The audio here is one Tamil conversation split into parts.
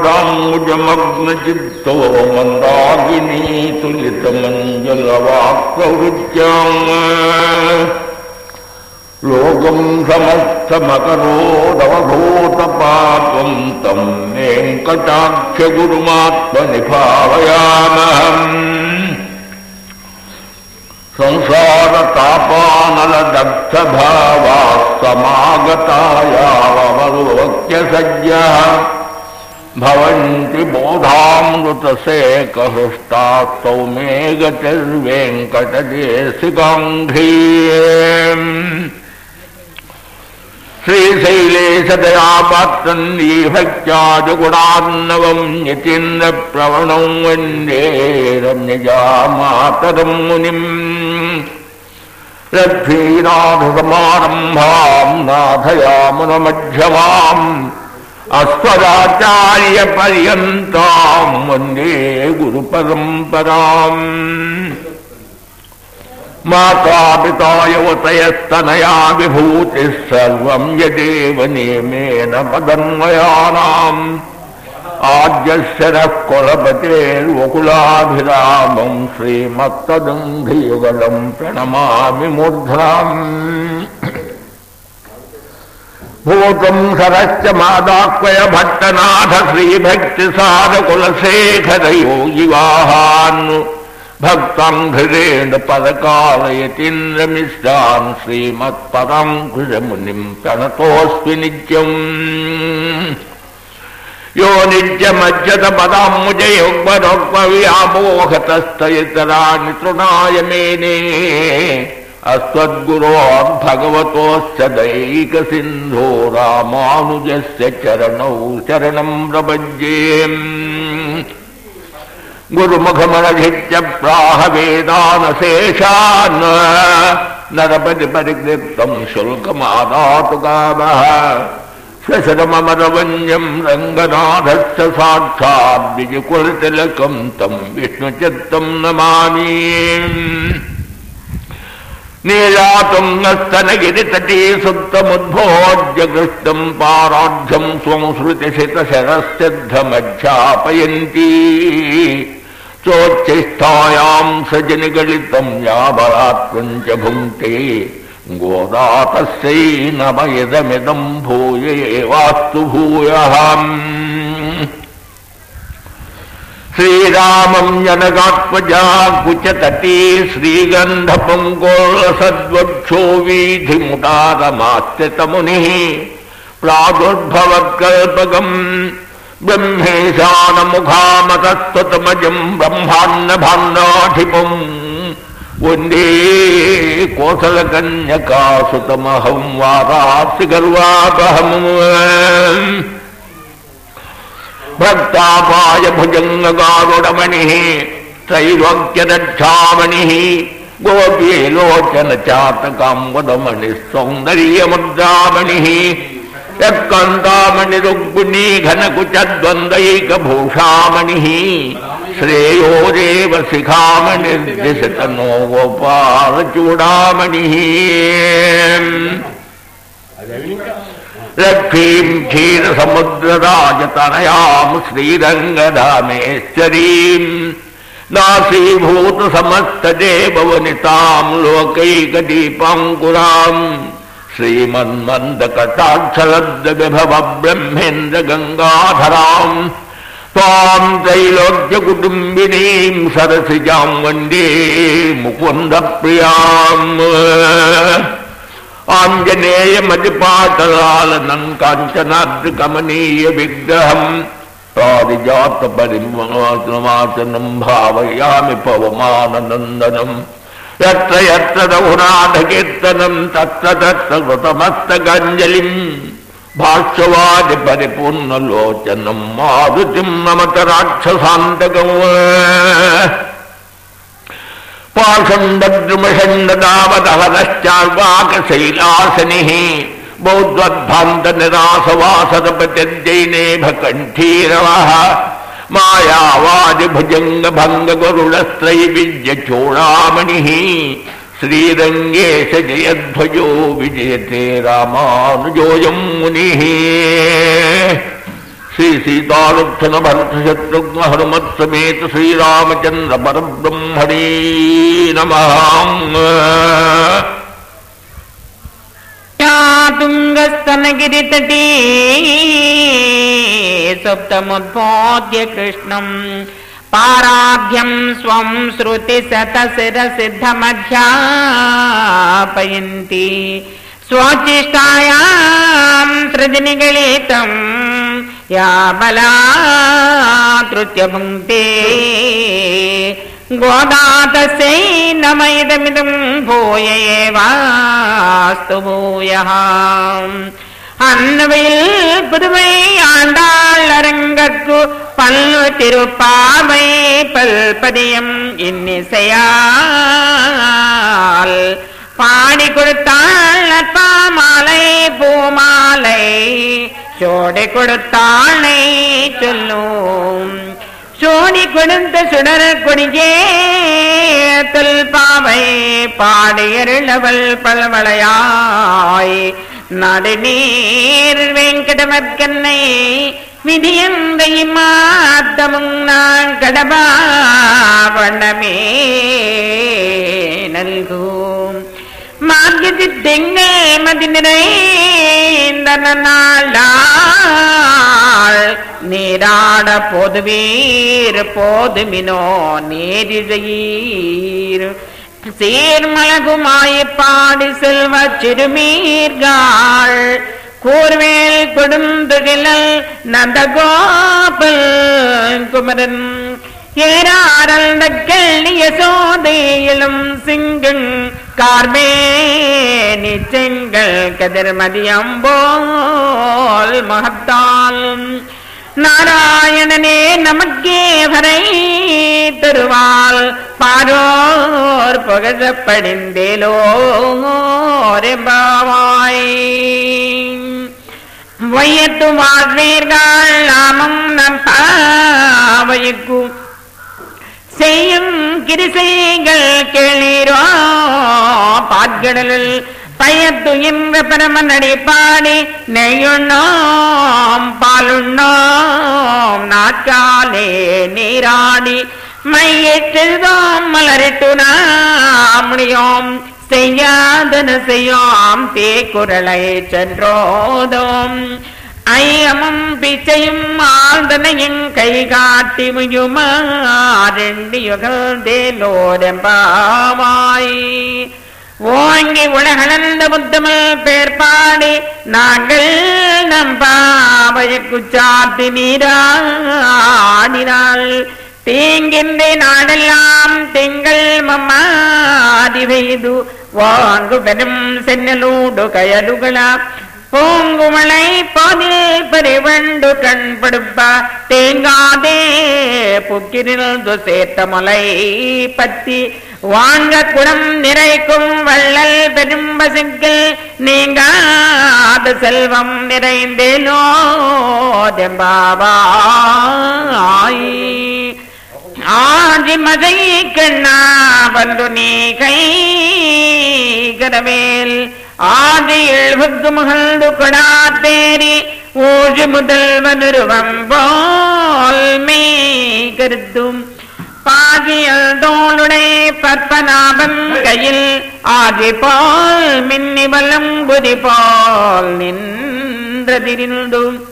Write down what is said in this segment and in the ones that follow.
ुजमग्नचित्तो मन्दागिनीतुलितमञ्जलवाक्प्रत्यम् लोकम् समस्तमकरोदवधूतपापम् तम् मेङ्कटाख्यगुरुमात्मनिभावयाम संसारतापानलदर्थभावासमागतायामरोवक्यसज्ञा भवन्ति बोधामृतसेकहृष्टास्तौ मे गतिर्वेङ्कटदेशिकाङ्घ्रीम् श्रीशैलेशदयापात्रन्दीभक्त्यादिगुणान्नवम् यतीन्द्रप्रवणम् वन्दे रम्यजामातरम् मुनिम्। लक्ष्मीनाथसमारम्भाम् नाथयामुनमध्यमाम् अस्वराचार्यपर्यन्ताम् वन्दे गुरुपरम्पराम्। मातापिता युवतयस्तनया विभूतिः सर्वम् यदेव नियमेन पदन्वयानाम् आद्यशरः कुलपतेर्वकुलाभिरामम् श्रीमत्तदम् प्रणमामि प्रणमामिमूर्ध्नम् भोगम् हरश्च मादाक्वयभट्टनाथ श्रीभक्तिसारकुलशेखरयो गिवाहान् भक्तम् घृरेण पदकालयतीन्द्रमिष्टान् श्रीमत्पदम् कृशमुनिम् प्रणतोऽस्मि नित्यम्। यो नित्यमज्जतपदाम् मुजयोग्पव्यामोहतस्त इतरा तृणाय मेने अस्त्वद्गुरो भगवतो दैकसिन्धो रामानुजस्य चरणौ चरणम् प्रवज्येयम् गुरुमुखमनधित्य प्राहवेदानशेषान् नरपति परिप्तम् शुल्कमादातु कामः स्वशरममरवञ्जम् रङ्गनाथश्च साक्षाद्विजुकुलतिलकम् तम् विष्णुचित्तम् नमामि। नेयातुम् नस्तनगिरितटी सुप्तमुद्भोज्यकृष्टम् पाराढ्यम् संश्रुतिशितशरस्यमध्यापयन्ती चोच्चेष्टायाम् सजनिगलितम् याबलात्त्वम् च भुङ्क्ते गोदातस्यै नव इदमिदम् भूयेवास्तु भूयः श्रीरामम् जनकात्मजा कुचतटी श्रीगन्धपङ्कोलसद्वक्षो वीधिमुदारमास्थितमुनिः प्रादुर्भवत्कल्पकम् ब्रह्मेशानमुखामतस्तुतमजम् ब्रह्माण्डभाण्डाधिपम् वंदे कोसलकन्यकासुतमहं वारासि गर्वापहम् भक्तापाय भुजङ्गगारुडमणिः त्रैलोक्यदक्षामणिः गोपीलोचनचातकाम्बुदमणिः सौन्दर्यमुद्रामणिः यत्कान्तामणिरुग्मिणी घनकुचद्वन्द्वैकभूषामणिः श्रेयो देव शिखामणिर्दिशतनो गोपालचूडामणिः लक्ष्मीम् क्षीरसमुद्रराजतनयाम् श्रीरङ्गधामेश्वरीम् दासीभूतसमस्तदेववनिताम् लोकैकदीपाङ्कुराम् श्रीमन्मन्दकटाक्षलब्धविभव ब्रह्मेन्द्रगङ्गाधराम् त्वाम् त्रैलोक्यकुटुम्बिनीम् सरसिजाम् वन्दे मुकुन्दप्रियाम् ஞேயமதிபாட்டலால நன்காஞ்சனாத்து கமனீய விக்கிரகம் பாரிஜாத்த பரிமாசனம் பாவயாமி பவமானநந்தனம் எத்த எத்த ரகுநாத கீர்த்தனம் தத்த தத்த கிருதமஸ்தகஞ்சலிம் பாஷ்யவாதி பரிபூர்ணலோச்சனம் மாருதிம் நமத ராட்சசாந்தகம் बौद्ध्वान्तनिरासवासदपत्यजैनेभ कण्ठीरवः मायावादिभुजङ्गभङ्गगरुडस्त्रैविद्यचूडामणिः श्रीरङ्गेश जयध्वजो विजयते रामानुजोऽयम् मुनिः श्री सीतारुक्षण भरत शत्रुघ्न हनुमत समेत श्री रामचंद्र पर ब्रह्मणी नम। तुंगस्तन गिरी तटी सप्तमोद्भोग्य कृष्ण। पाराभ्यम स्व श्रुति सप्तमुद्बोध्य कृष्णम् सिद्ध मध्यापयती स्वचिष्टाया सृजनी गणित யாபலாத்ருத்யமும் தே கோதாதசை நம இதமிதும் பூயையே வாஸ்து பூயாம் அன்னவையில் புதுமை ஆண்டாள் அரங்கற்கு பல்லு திருப்பாவை பல்பதியம் இன்னிசையால் பாடி கொடுத்தாள் நட்பா மாலை பூமாலை. சோடி கொடுத்தாளை சொல்லும். சோனி கொடுத்த சுடர கொடியே பாவை. பாடியருளவள் பல்வளையாய். நடுநீர் வெங்கடமற்கன்னை விதியந்தை மாத்தமும் நான் கடபா வண்ணமே நல்கூ மார்கதி தெங்கே மதி நிறைந்த நாள் நீராட போதுவீர் போதுமினோ நேரிழையீர் சீர்மலகுமாய் பாடி செல்வ சிறுமீர்கள் கூர்வேல் கொடுந்துகிலல் நந்தகோபல் குமரன் ஏராரல் கெள்ளிய சோதையிலும் கார்மே நிச்சயங்கள் செங்கல் கதிர்மதியம்போல் மகத்தால். நாராயணனே நமக்கே வரை தருவாள். பாரோர் புகழப்படிந்தேலோரெம்பாவாய். வையத்து வாழ்வீர்கள் நாமம் நம் பாவைக்கும் செய்யும் கிரிசைகள் கேளீரோ பாற்கடலில் பயத்து என்ற பரமன் அடிப்பாடி நெய்யுண்ணோம் பாலுண்ணோம் நாற்காலே நீராடி மையெழுதோம் மலரிட்டு நாமியோம் செய்யாதன செய்யோம் தேக்குரலை சென்றோதோம். ஐயமும் பிச்சையும் ஆழ்ந்தனையும் கை காட்டி முயுமாரெண்டு யுகந்தேலோரெம்பாவாய் ஓங்கி உலகளந்த புத்தமிழ் பேர்பாடி நாங்கள் நம் நம்பாவையக்கு சாத்தி நீராடினாள் தீங்கின்ற நாடெல்லாம் திங்கள் மம்மாதி பெய்து வாங்கு பெரும் சென்னலூடு கயலுகளா. பூங்குமலை போதில் பெருவண்டு கண் படுப்பா தேங்காதே புக்கிரில் சேர்த்த மலை பத்தி. வாங்க குடம் நிறைக்கும் வள்ளல் பெரும் பசுக்கள் நீங்காத செல்வம் நிறைந்தேனோ தெம்பாபாய் ஆதி மதை கண்ணா வந்து நீ கை கரவேல் ஆதியில் புத்து கொடா தேரி ஊஜி முதல்வனுருவம் போல் மே கருத்தும். பாகியல் தோளுடை பத்மநாபன் கையில் ஆதி போல் மின்னி வலம்புரி போல் நின்றதிரிந்தும்.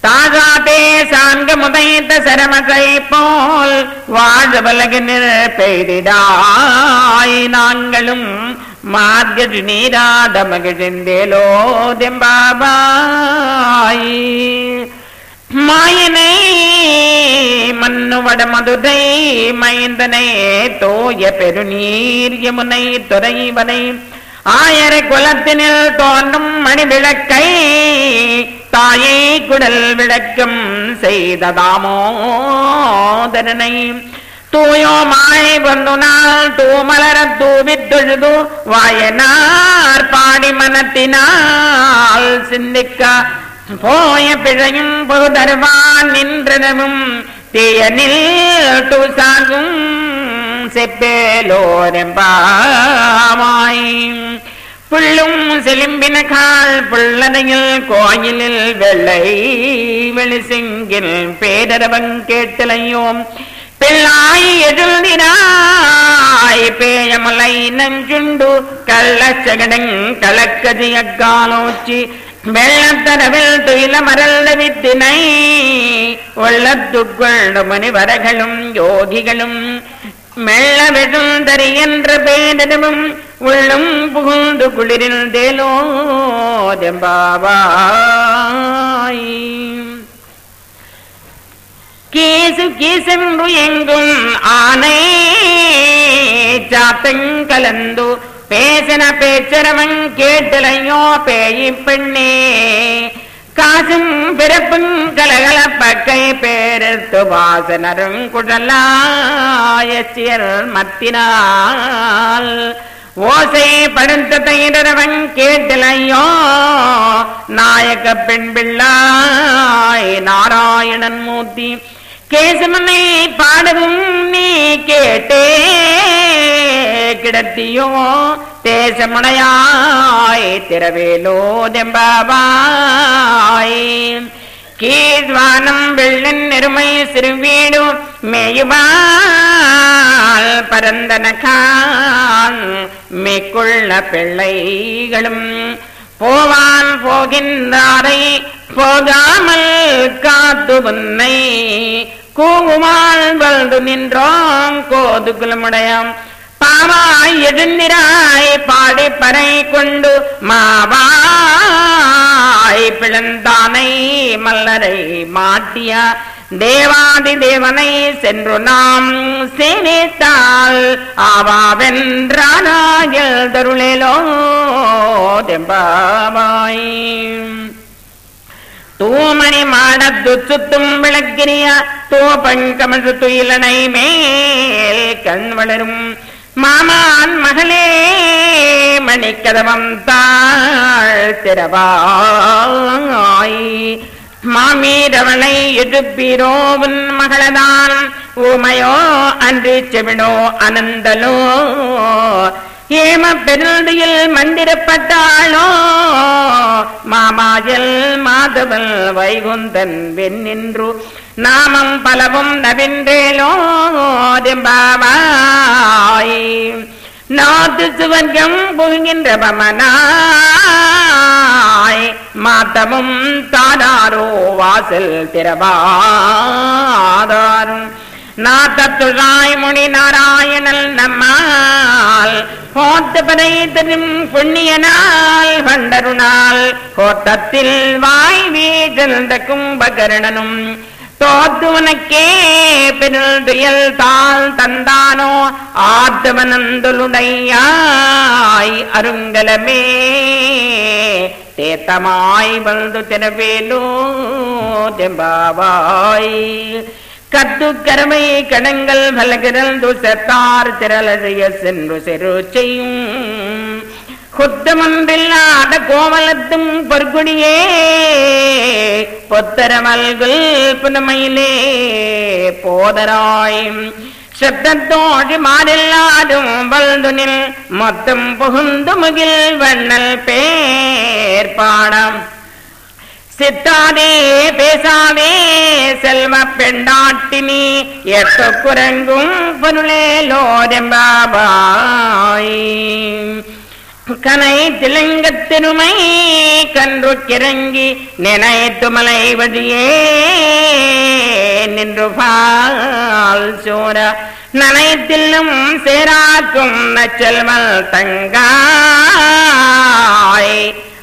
தாகாதே சாங்க முதைத்த சரமகை போல் வாழ பெய்திடாய் நாங்களும் மார்கஜு நீராத மகிழ்ந்தேலோ தெம்பாபாய் மாயனை மன்னுவட மதுரை மைந்தனை தோய பெருநீர் யமுனை துறைவனை. ஆயர குலத்தினில் தோன்றும் மணி விளக்கை தாயை குடல் விளக்கம் செய்த தாமோதரனை. மாலை வந்து நாள் தூமலர தூவித் தொழுது வாயனார் பாடி மனத்தினால் சிந்திக்க போய பிழையும் பொருதருவான் நின்றனவும் தீயனில் சாங்கும் செப்பேலோரெம்பாமாய். புள்ளும் செலும்பின கால் புள்ளனையில் கோயிலில் வெள்ளை வெளிசிங்கில் பேரரவன் கேட்டலையோம். பிள்ளாய் எழுந்தினாய் பேயமலை நஞ்சுண்டு கள்ளச்சகடங் கலக்கதியக்காலோச்சி வெள்ளத்தரவில் துயில மரல்ல வித்தினை உள்ளத்துக்குள்ள முனிவரகளும் யோகிகளும் மெல்ல வெழுந்தறி என்ற பேரவும் உள்ளும் புகுந்து குளிரில் தேலோ தெம்பாவாய் கீசு கீசென்று எங்கும் ஆனை சாத்தங்கலந்து பேசின பேச்சரவன் கேட்டலையோ பேயி பெண்ணே. காசும் பிறப்பும் கலகல பக்கை பேரத்து வாசனரும் குழலாயச்சியர் மத்தினால். ஓசை படுத்த தயிரவன் கேட்டலையோ நாயக பெண் பிள்ளாய் நாராயணன் மூர்த்தி. கேசமனை பாடவும் நீ கேட்டே கிடத்தியோ தேசமுடையாய் திரவேலோ தெம்பாவாய் கீழ்வானம் வெள்ளன் நெருமை சிறுவீடு மேயுவால் பரந்தனகான் மேற்கொள்ள பிள்ளைகளும் போவான் போகின்றாரை போகாமல் காத்து உன்னை கூவுமால் வல்து நின்றோம். கோதுகுலமுடையம். பாவாய் எழுந்திராய் பாடி பறை கொண்டு மாவாய் பிளந்தானை மல்லரை மாட்டியா தேவாதி தேவனை சென்று நாம் சேனித்தால் ஆவாவென்றானாயில் தருளேலோ தெம்பாவாய். தூமணி மாடத்து சுத்தும் விளக்கினியா விளக்கினிய தூபங்கமழு துயிலனை மேல் கண் வளரும். மாமான் மகளே மணிக்கதவம் தாழ் திறவாய். மாமீரவளை எடுப்பீரோவின் மகளதான். ஊமையோ அன்று செவிடோ அனந்தலோ. ஏம பெருந்தியில் மந்திரப்பட்டாளோ. மாமாயல் மாதவல் வைகுந்தன் வெண்ணின்று நாமம் பலவும் நவின்றேலோ நாத்து சுவர்க்கம் புகுகின்ற பமனாய். மாத்தமும் தானாரோ வாசல் திறவாதாரும். நாத்தத்துழாய் முனி நாராயணல் நம்மால் கோத்தபனை தரும் புண்ணியனால் வண்டருணால் கோத்தத்தில் வாய் வீழ்ந்த கும்பகர்ணனும் தோத்துவனக்கே பெருள் துயல் தாள் தந்தானோ ஆத்தவனந்துளுடையாய் அருங்கலமே. தேத்தமாய் வந்து திறவேலோ தெம்பாவாய். கத்து கத்துக்கரமை கடங்கள் பலகிரல் துசத்தார் திரளறிய சென்று செரு செய்யும். குத்தமன்றில்லாத கோவலத்தும் பொற்குடியே பொத்தரமல்கள் புனமையிலே போதராய். சப்தத்தோடு மாறில்லாடும் வல்துனில் மொத்தம் புகுந்து முகில் வண்ணல் பேர் பாடம். சித்தாதே பேசாதே செல்வ பெண்டாட்டினி எட்டு குரங்கும் பொருளேலோதெம்பாபாய் கனை கனை திலங்கத்திருமை கன்று கிறங்கி நினைத்து மலை வழியே நின்று பால் சோர நனைத்தில்லும் சேராக்கும் நச்செல்மல் தங்காய்.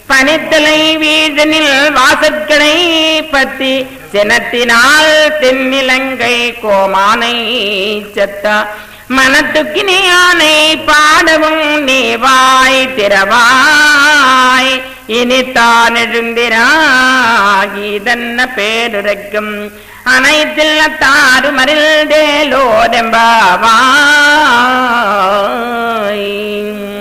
பனித்தலை வீழனில் வாசற்கடை பத்தி சினத்தினால் தென்னிலங்கை கோமானை செத்தா. மனத்துக்கினியானை பாடவும் நீவாய் திறவாய். இனித்தான் எழுந்திராகி தன்ன பேருரைக்கும்? அனைத்தில் தாறு மறில் தேலோதெம்பாவாய்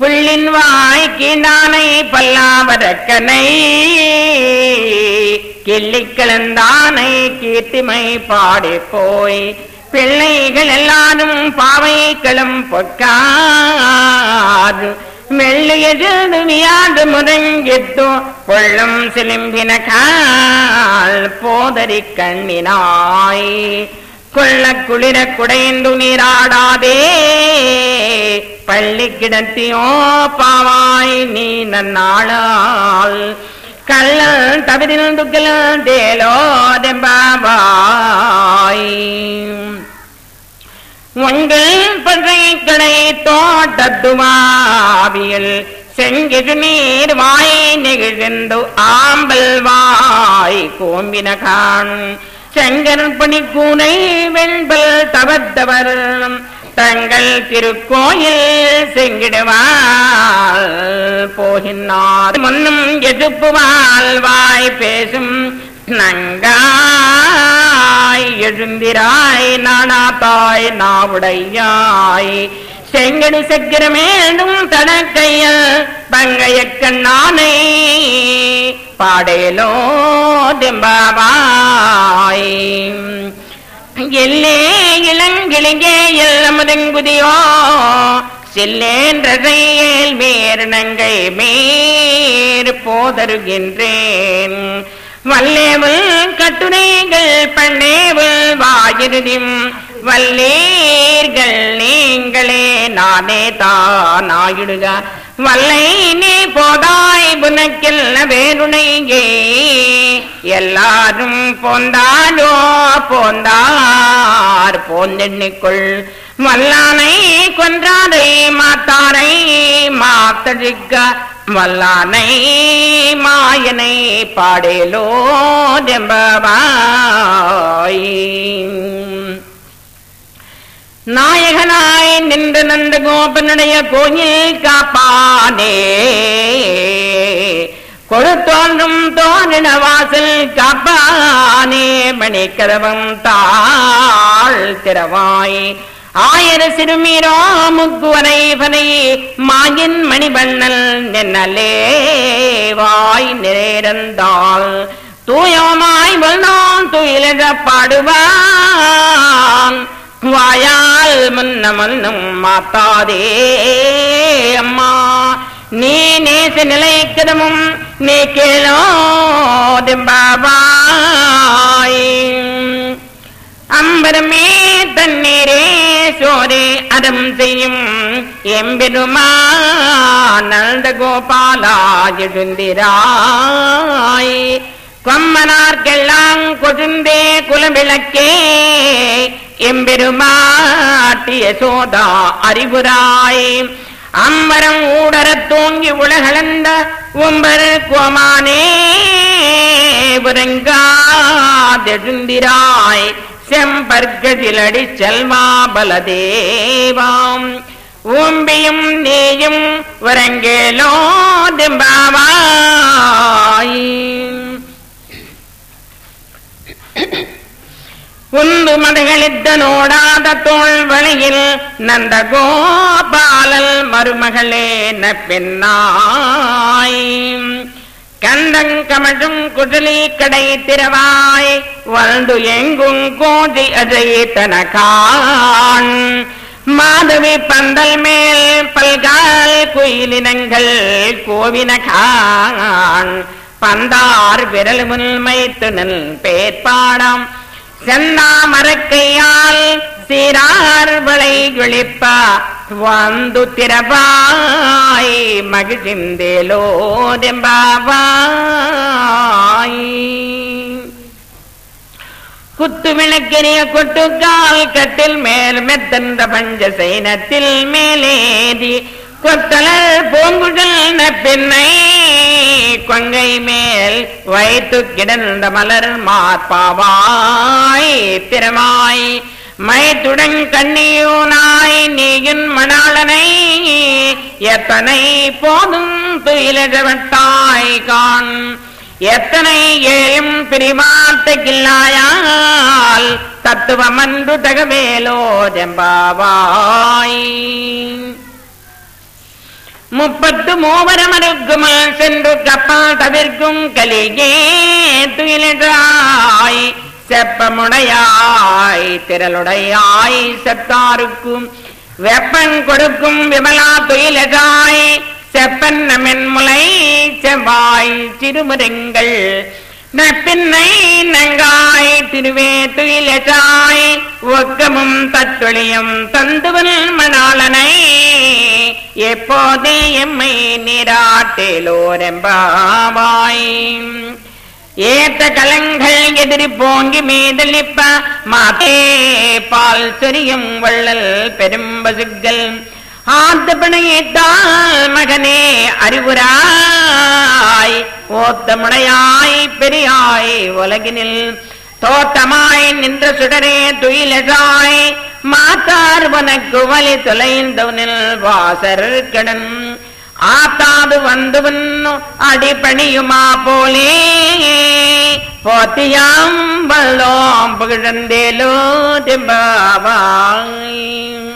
புள்ளின் வாய்க்கு நானை பல்லாவதக்கனை கிள்ளி கிளந்தானை கீர்த்திமை பாடி போய் பிள்ளைகள் எல்லாரும் பாவைகளும் பொற்காது மெல்லியது வியாது முறங்கித்தோ பொள்ளும் சிலிம்பின கால் போதறி கண்ணினாய். கொள்ள குளிர குடைந்து நீராடாதே. பள்ளி கிடத்தியோ பாவாய் நீ நன்னாளால். கள்ளல் தவிரில் துக்கில் தேலோ தெம்பாவாய். உங்கள் பன்றை கடை தோட்டத்துவாவியல் செங்கிடு நீர் வாய் நெகிழ்ந்து ஆம்பல் வாய் கோம்பின காணும். செங்கர் கூனை வெண்பல் தவத்தவர். தங்கள் திருக்கோயில் செங்கிடுவாள். போகின்றார். முன்னும் எதுப்புவாள் வாய் பேசும் நங்காய். எழுந்திராய். நாடாத்தாய் நாவுடையாய். செங்கடி சக்கிரமேடும் தடக்கையில் பங்கைய கண்ணானை பாடேலோ திம்பாவாய். எல்லே இளங்கிளிங்கே எல்லமுதங்குதியோ. செல்லேன்றதையேல் மேர் நங்கை மேர் போதருகின்றேன். வல்லேவல் கட்டுரைகள் பண்ணேவல் வாயிறுதிம் வல்லீர்கள் நீங்களே நானே தான் ஆயிடுக. வல்லை நீ போதாய் புனக்கில்ல வேருணையே எல்லாரும் போந்தாலோ போந்தார் போந்தெண்ணிக்குள் வல்லானை கொன்றாரை மாத்தாரை மாத்தழிக்க. வல்லானை மாயனை பாடேலோ தெம்பவாய் நாயகனாய் நின்று நந்த கோபனுடைய கோயில் காப்பானே. கொடுத்தோன்றும் தோன்றின வாசல் காப்பானே. மணிக்கரவம் தாழ் திறவாய். ஆயிர சிறுமீரோ முக்குவனை பனை மாயின் மணிவண்ணல் நின்னலே. வாய் நிறைந்தாள் தூயமாய் வல்லான் துயிலிட பாடுவான். வாயால் மன்ன மன்னும் மாத்தாதே அம்மா. நீ நேச நிலைக்கதமும் நீ கேளோ பாபாய் அம்பரமே தண்ணீரே சோரே அறம் செய்யும் எம்பெருமா நந்த கோபாலா எழுந்திராய் கொம்மனார்க்கெல்லாம் கொழுந்தே குலவிளக்கே எம்பெருமாட்டிய சோதா அறிவுராய். அம்மரம் ஊடரத் தூங்கி உலகளந்த உம்பர் கோமானே. உறங்காதெழுந்திராய் செம்பர்கதிலடி செல்வா பலதேவாம் ஊம்பியும் நீயும் உறங்கேலோ திம்பாவாய். உந்து மடுகளித்த நோடாத தோல் வழியில் நந்த கோபாலல் மருமகளே பெண்ணாய் கண்டங்கமழும் குதலி கடை திறவாய் வந்து எங்கும் கோதி அஜய் தனகான். மாதவி பந்தல் மேல் பல்கால் குயிலினங்கள் கோவினகான் பந்தார் விரல் முன்மைத்து நல் பேர்பாடாம் சென்னா மரக்கையால் சீரார் வளை விழிப்ப வந்து திறவாய் மகிழ்ந்தேலோ தெம்பாவாய் குத்து விளக்கெரிய கொட்டுக்கால் கட்டில் மேல் மெத்தந்த பஞ்ச சைனத்தில் மேலேதி கொத்தலர் பூங்குழல் பின்னை கொங்கை மேல் வைத்து கிடந்த மலர் மார்பாவாய் திறமாய் மைத்துடன் கண்ணியூனாய் நீயின் மணாளனை எத்தனை போதும் துயிலவட்டாய் கான் எத்தனை ஏழும் பிரிவார்த்தைக்கில்லாயால் தத்துவமன்று தகவேலோ ஜெம்பாவாய் முப்பத்து மூவரமருக்குமல் சென்று கப்பல் தவிர்க்கும் கலிகே துயிலாய் செப்பமுடையாய் திரளுடையாய் செத்தாருக்கும் வெப்பன் கொடுக்கும் விமலா துயிலகாய் செப்பன்ன மென்முலை செவ்வாய் திருமுருங்கள் நப்பின்னை நங்காய் திருவே துயிலகாய் ஒக்கமும் தத்தொழியும் தந்துவன் மணாளனை. எப்போதே எம்மை நீராட்டேலோரெம்பாவாய். ஏத்த கலங்கள் எதிரி போங்கி மீதளிப்ப மாதே பால் சொரியும் வள்ளல் பெரும்பசுகள் ஆத்தபிணையேத்தால் மகனே அறிவுராய். ஓத்த முனையாய் பெரியாய் உலகினில் தோட்டமாய் நின்ற சுடரே துயிலசாய் மாத்தார் உனக்கு வலி தொலைந்தவனில் வாசர் கடன். ஆத்தாது வந்துவன் அடிபணியுமா போலே. போத்தியாம் வல்லோம் புகழந்தேலோ திம்பாவாய்.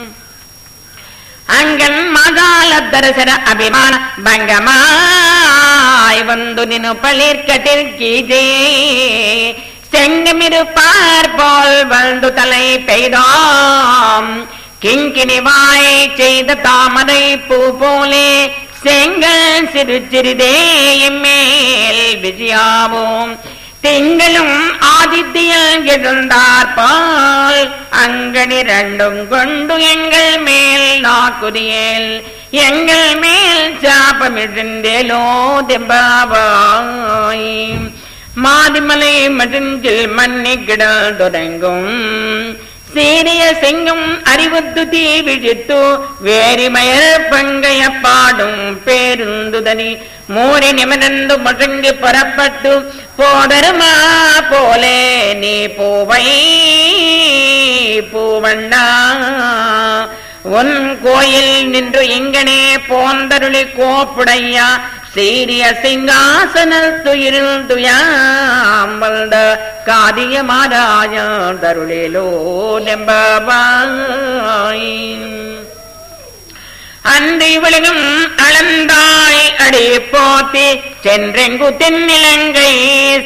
அங்கன் மகால தரிசன அபிமான பங்கமாய் வந்து நினு பளிர்கட்டில் கீஜே செங்கமிருப்பார் போல் வந்து தலை பெய்தோம். கிங்கிணிவாய் செய்த தாமரை பூ போலே செங்கல் சிறு சிறிதே மேல் விஜயாவோம். திங்களும் ஆதித்யில் எழுந்தார்பால் பால். ரெண்டும் கொண்டு எங்கள் மேல் நாக்குதியேல். எங்கள் மேல் சாபமிழந்தேலோ தெம்பாவாய். மாதிமலை மருஞ்சில் மண்ணி கிடல் தொடங்கும். சீரிய செங்கும் அறிவுத்து தீ விழித்து வேரிமயர் பங்கைய பாடும் பேருந்துதனி. மூரி நிமிர்ந்து முழங்கி புறப்பட்டு போதருமா போலே நீ பூவை பூவண்ணா. உன் கோயில் நின்று இங்கனே போந்தருளி கோப்புடையா. சீரிய சிங்காசனல் துயிரில் துயாம்பந்த காதிய மாராய தருளிலோ நெம்பாய் அன்றி விழுகும் அளந்தாய் அடி போத்தி சென்றெங்கு தென்னிலங்கை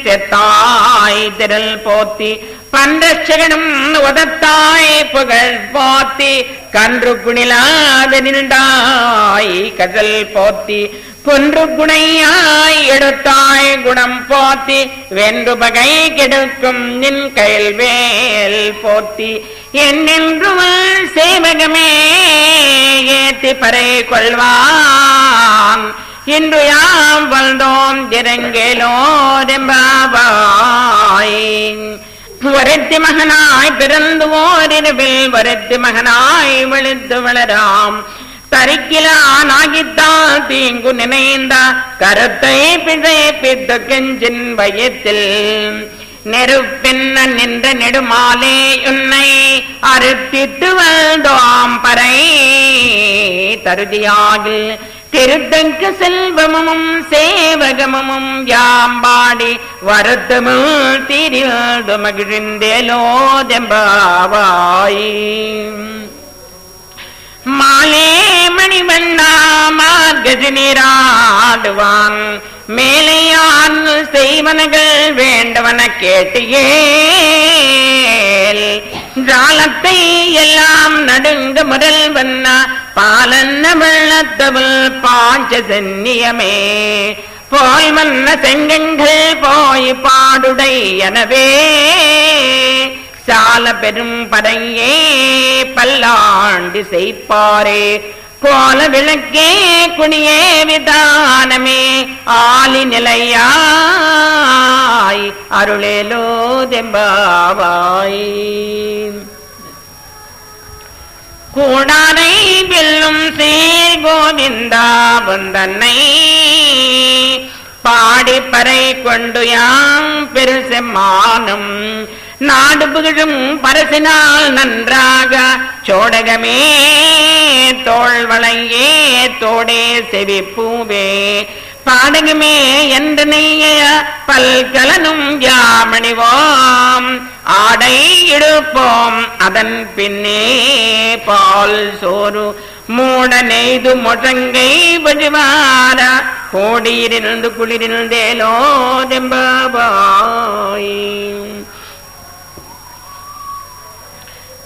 செத்தாய் திரள் போத்தி. பன்றச்சகனும் உதத்தாய் புகழ் போத்தி கன்று குணிலாத நின்றாய் கதல் போத்தி. கொன்று குணையாய் எடுத்தாய் குணம் போத்தி வென்று பகை கெடுக்கும் நின் கையில் வேல் போத்தி. என்னென்றுமல் சேவகமே ஏத்தி பறை கொள்வான். இன்று யாம் வந்தோம் திரங்கேலோரெம்பாவாய் வரத்தி மகனாய் பிறந்து ஓரிரவில் வரத்தி மகனாய் விழுத்து வளராம். தரிக்கிலானாகித்தால் தீங்கு நினைந்தா கருத்தை பிழைப்பித்த கெஞ்சின் பயத்தில் நெருப்பின்ன நின்ற நெடுமாலே உன்னை அறுத்திட்டு வந்தோம் பறை. தருதியாகில் திருத்தங்க செல்வமும் சேவகமும் யாம்பாடி வருத்தமும் திரிந்து மகிழ்ந்தேலோ தெம்பாவாய். மாலே மணிவண்ணா மார்கஜினிராடுவான் மேலையான் செய்வனகள் வேண்டவன கேட்டியேல். ஜாலத்தை எல்லாம் நடுங்க முதல் வண்ணா பாலன்ன வெள்ளத்தவள் பாஞ்ச சென்னியமே போய் மன்ன செங்கங்கள் போய் பாடுடை எனவே. சால பெரும் படையே பல்லாண்டு செய்ப்பாரே. கோல விளக்கே குனியே விதானமே ஆலி நிலையாய் அருளேலோ தெம்பாவாய். கூடாரை வெல்லும் சீர் கோவிந்தா வந்தன்னை பாடிப்பறை கொண்டு யாம் பெருசெம்மானும் நாடு புகழும் பரசினால் நன்றாக சோடகமே தோல் வளையே தோடே செவி பூவே. பாடகமே என்று நெய்ய பல்கலனும் யாமணிவோம். ஆடை இடுப்போம் அதன் பின்னே பால் சோறு மூட நெய்து முழங்கை வழிவார. கோடியிலிருந்து குளிரில் தேலோ தெம்பாய்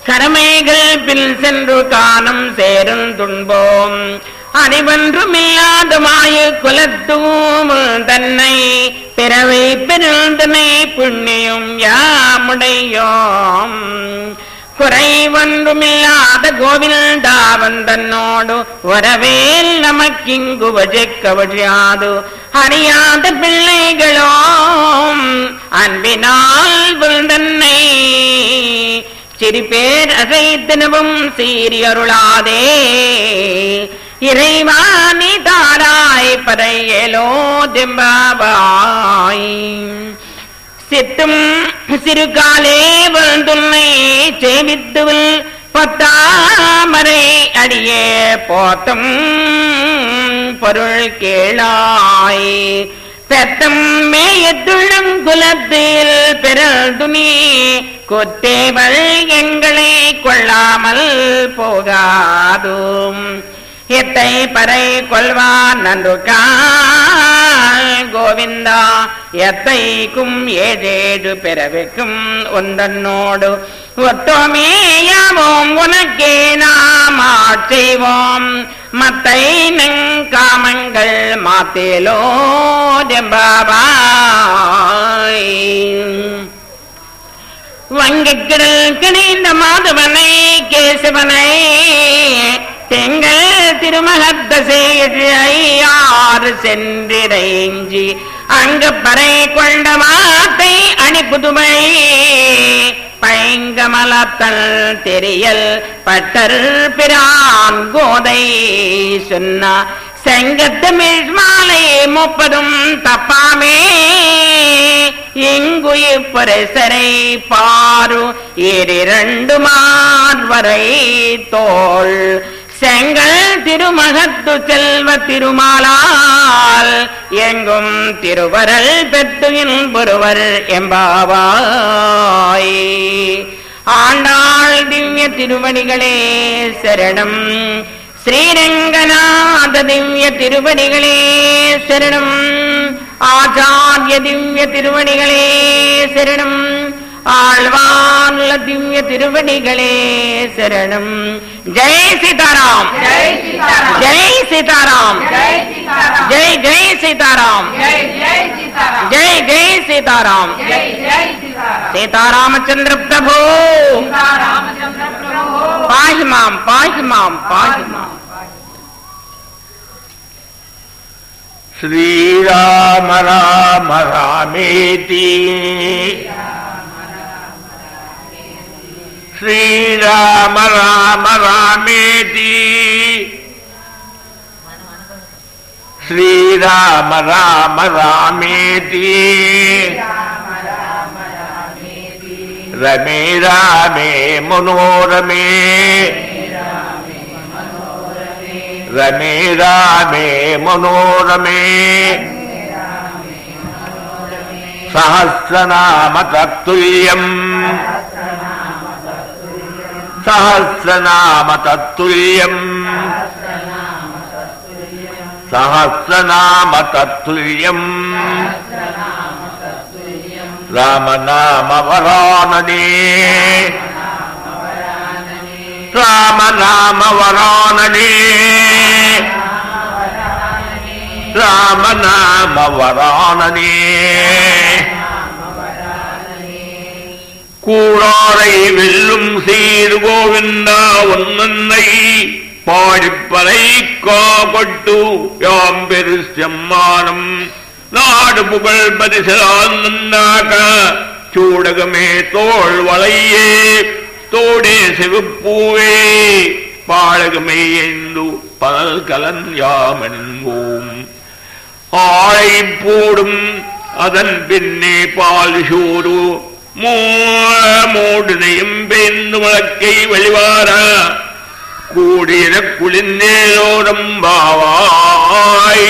பிள்ளைகள் பில் சென்று காணம் சேரும் துன்போம். அறிவன்றுமில்லாத மாயு குலத்தூம் தன்னை பிறவை பெருந்தனை புண்ணியும் யாமுடையோம். குறைவொன்றுமில்லாத கோவிந்தாவன் தன்னோடு வரவேல் நமக்கிங்கு வஜக்கவழியாது. அறியாத பிள்ளைகளோம் அன்பினால் தன்னை சிரிப்பேர் அசைத்தினவும் சீரி அருளாதே. இறைவாணி தாராய் பறையலோ திம்பாபாய் சித்தும் சிறுகாலே வந்துன்னை சேமித்துவில் பத்தாமரை அடியே போத்தும் பொருள் கேளாய். சத்தம் மேயத்துள்ளம் குலத்தில் பெறல் துணி கொத்தேவள் எங்களை கொள்ளாமல் போகாதும். இத்தை பறை கொள்வான் நன்று கோவிந்தா. எத்தைக்கும் ஏதேது பிறவிக்கும் உந்தன்னோடு ஒத்தோமேயாவோம் உனக்கே நாம் ஆட்செய்வோம் மத்தை நங்காமங்கள் மாத்தேலோ ஜெம்பாபாய். வங்கக்கிடல் கிணைந்த மாதவனை கேசவனை தெங்கள் திருமகத்த செய்யாறு சென்றிரைஞ்சி அங்கு பறை கொண்ட மாத்தை அணி புதுமை பைங்கமலத்தல் தெரியல் பட்டர் பிரான் கோதை சொன்னா செங்கத்தமிழ் மாலை முப்பதும் தப்பாமே. இங்குயிர் பரிசரை பாரு இரண்டு மார்வரை தோல். செங்கல் திருமகத்து செல்வ திருமாலால் எங்கும் திருவரல் பெற்று ஒருவர் எம்பாவாய். ஆண்டாள் திவ்ய திருவடிகளே சரணம். ஸ்ரீரங்கநாத திவ்ய திருவடிகளே சரணம். ஆச்சாரிய திவ்ய திருவடிகளே சரணம். ஆழ்வான்ல திவ்ய திருவடிகளே சரணம் ஜெய் சீதாராம் ஜெய் சீதாராம் ஜெய் சீதாராம் ஜெய் சீதாராம் ஜெய் ஜெய் சீதாராம் ஜெய் ஜெய் சீதாராம் ஜெய் ஜெய் சீதாராம் ஜெய் ஜெய் சீதாராம் சீதாராமச்சந்திர பிரபு ராமச்சந்திர பிரபு பாஹி மாம் பாஹி மாம் பாஹி மாம் श्रीराम राम रामेति श्रीराम राम रामेति श्रीराम राम रामेति रमे रामे मनोरमे। रमे रामे मनोरमे। सहस्रनाम तत्तुल्यम् सहस्रनामतत्तुल्यम्। सहस्रनामतत्तुल्यम्। रामनामवरानने। रामनामवरानने। रामनामवरानने। கூடாரை வெல்லும் சீர் கோவிந்தா ஒன்னன்னை பாடிப்பறை காப்பட்டு யாம் பெரு செம்மானம். நாடு புகழ் பரிசலாக சூடகமே தோல் வளையே தோடே சிவப்பூவே பாடகமே என்று பகல் கலன் யாமென்போம் ஆழை போடும் அதன் பின்னே பால் சோறு மூடுனையும் பெய்ந்து வழக்கை வழிவார கூடிய குளிர்நேரோரம் பாவாய்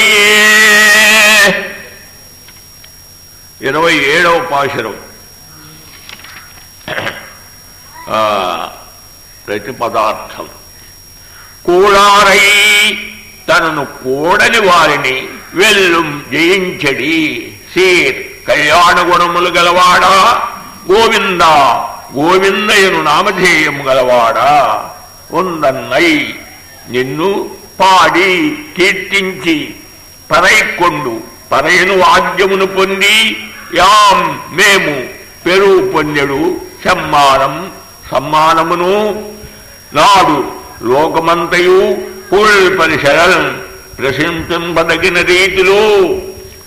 ఇరవై ఏడవ పాశరం ఆ, ప్రతి పదార్థం కూడారై తనను కూడని వారిని వెల్లుం జయించడి సీర్ కళ్యాణ గుణములు గలవాడా గోవింద గోవిందయను నామధేయము గలవాడా? ఉందన్నై నిన్ను పాడి కీర్తించి పరైకొండు పరైను వాద్యమును పొంది యాం మేము పెరు పొందెడు సమ్మానం సమ్మానమును నాడు లోకమంతయు పుల్ పరిసరల్ ప్రశంసింపదగిన రీతిలో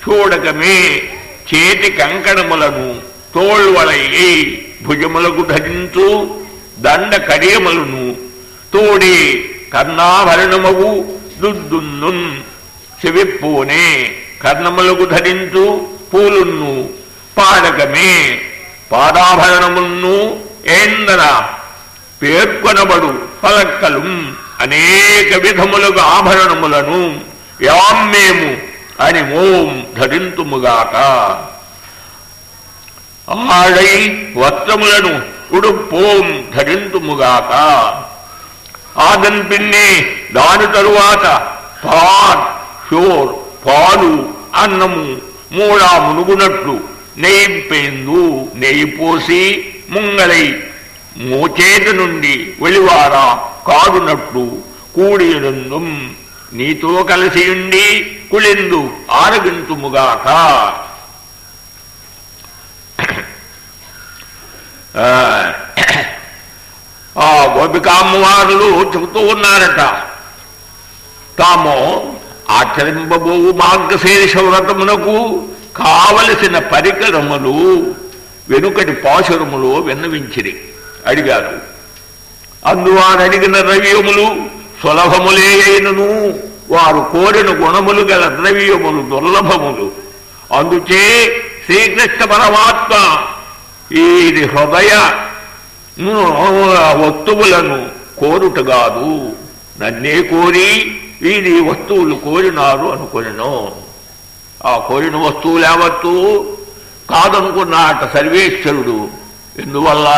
చూడకమే చేతి కంకణములను తోళ్వలయ్యి భుజములకు ధరించు దండ కడియములను. తోడే కర్ణాభరణమగు దుద్దున్నున్. చెవిప్పూనే కర్ణములకు ధరించు పూలున్ను. పాడకమే పాదాభరణమున్ను ఏందన? పేర్కొనబడు పలక్కలు అనేక విధములుగా ఆభరణములను. యాం మేము అని ఓం ధరింతుముగాక ఆడై వస్త్రములను ఉడుపోం ధరింతుముగాక. ఆదన్ పిన్నే దాని తరువాత పాన్ షోర్ పాలు అన్నము మూడా మునుగునట్లు నెయ్యి నెయ్యిపోసి నెయ్యి పోసి ముంగలై మోచేత నుండి వెలివారా కాడునట్లు కూడినందుం నీతో కలిసియుండి కుళిందు ఆరగింతుముగాక. ఆ, గోపికామ్మవారులు చెబుతూ ఉన్నారట. తాము ఆచరింపబో మార్గశీర్ష వ్రతమునకు కావలసిన పరికరములు వెనుకటి పాశురములు విన్నవించిరి అడిగారు. అందువారు అడిగిన ద్రవ్యములు సులభములే అయినను వారు కోరిన గుణములు గల ద్రవ్యములు దుర్లభములు. అందుచే శ్రీకృష్ణ పరమాత్మ ఈ హృదయ? వస్తువులను కోరుట కాదు. నన్నే కోరి వీరి వస్తువులు కోరినారు అనుకొనెను. ఆ కోరిన వస్తువులు యావత్తు కాదనుకున్నాట సర్వేశ్వరుడు. ఎందువల్ల?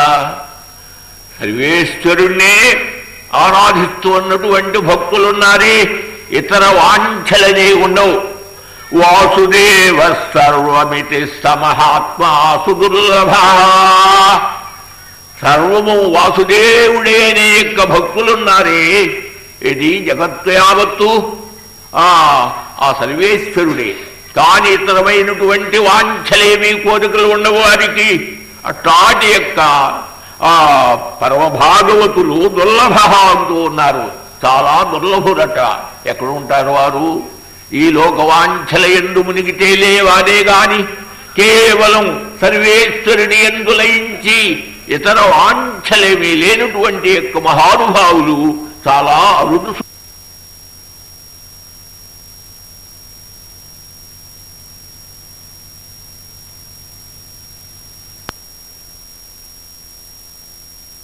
సర్వేశ్వరుణ్ణే ఆరాధిస్తూ ఉన్నటువంటి భక్తులున్నారే. ఇతర వాంఛలనే ఉండవు. వాసుదేవ సర్వమితి సమహాత్మా సుదుర్లభ. సర్వము వాసుదేవుడే అనేక భక్తులున్నారే. ఇది జగత్తు యావత్తు. ఆ ఆ సర్వేశ్వరుడే. కాని ఇతరమైనటువంటి వాంఛలేమీ కోరికలు ఉండవారికి అట్లాంటి యొక్క ఆ పరమభాగవతులు దుర్లభ అంటూ ఉన్నారు. చాలా దుర్లభురట ఎక్కడ ఉంటారు వారు? ఈ లోకవాంఛల ఎందు మునిగితే లేవాదే గాని కేవలం సర్వేశ్వరుని ఎందు లయించి ఇతర వాంఛలేమీ లేనటువంటి యొక్క మహానుభావులు చాలా అరుదు